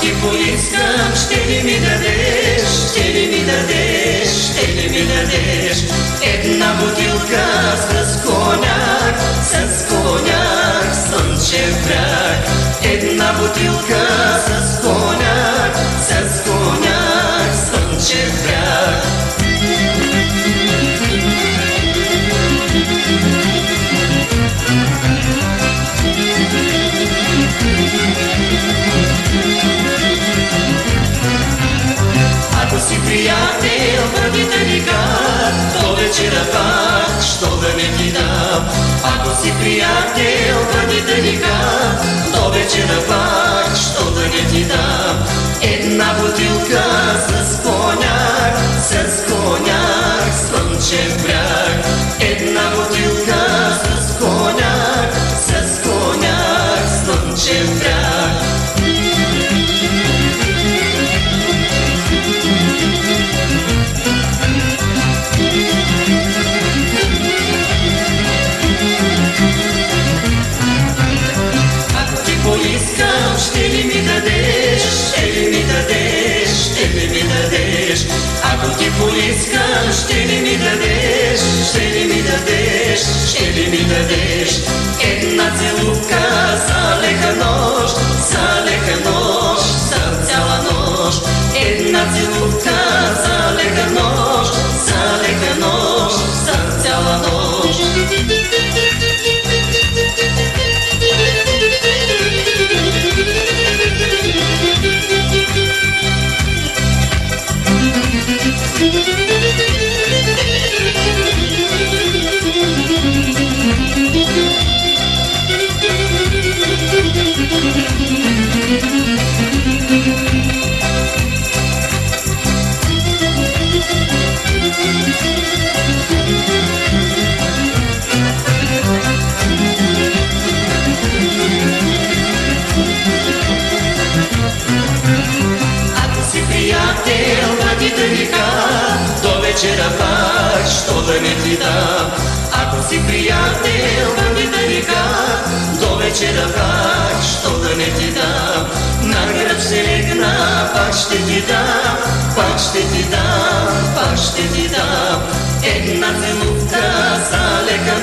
ти поискам, ще ли ми дадеш, ще ли ми дадеш, ще ли ми дадеш? Една бутилка с коняк, си приятел, бъди далека, до вечера пак, що да не ти дам. Ако си приятел, бъди далека, до вечера пак, що да не ти дам. Една бутилка с коняк, с коняк, слънчев бряг. Ако ти поискам, ще ли ми дадеш, ще ли ми дадеш, ще ли ми дадеш? Една целувка за Приятел, бъди далека, до вечера пак, що да не ти дам. Ако си приятел, бъди далека, до вечера пак, що да не ти дам. На гръб ще легна, пак ще ти дам, пак ще ти дам, пак ще ти дам. Една целувка за лека